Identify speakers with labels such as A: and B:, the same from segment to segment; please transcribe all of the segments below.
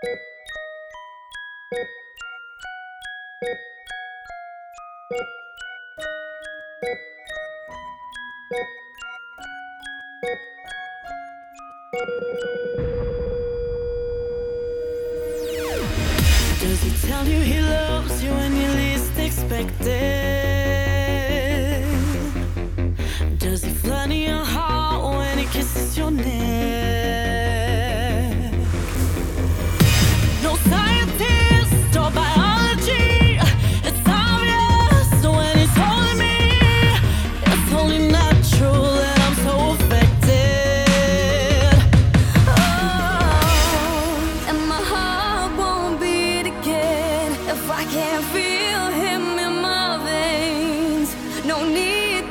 A: Does he tell you he loves you when you least expect it?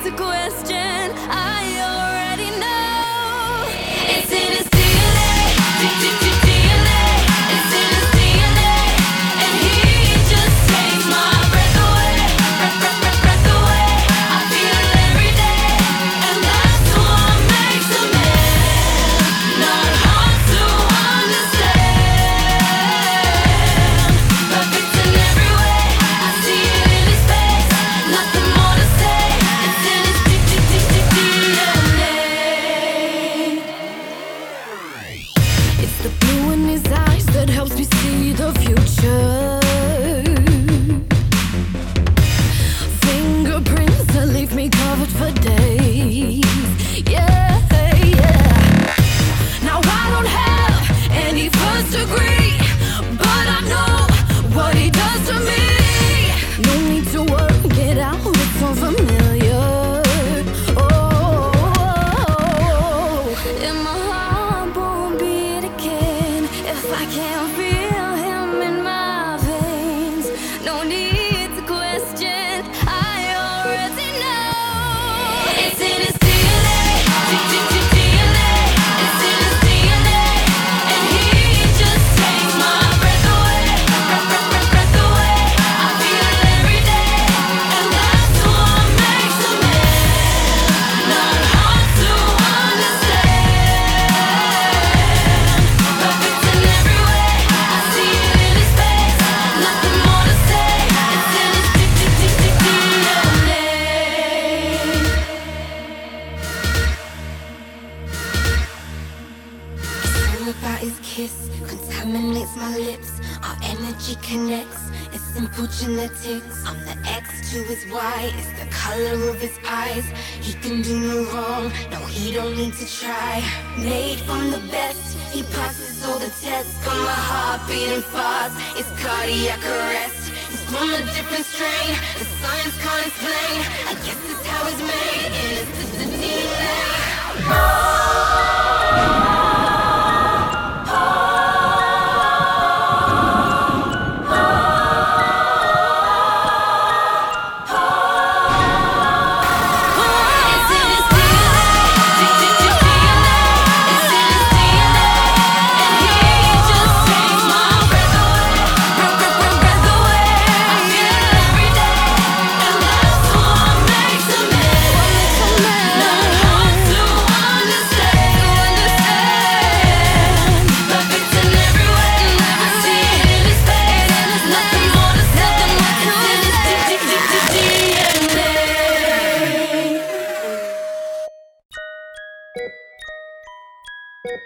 B: a question. his
C: kiss contaminates my lips. Our energy connects, it's simple genetics. I'm the X to his Y, it's the color of his eyes. He can do no wrong, no, he don't need to try. Made from the best, he passes all the tests. Got my heart beating fast, it's cardiac arrest. He's from a different strain, the science can't explain. I guess it's how it's made, and it's the DNA.
A: Beep.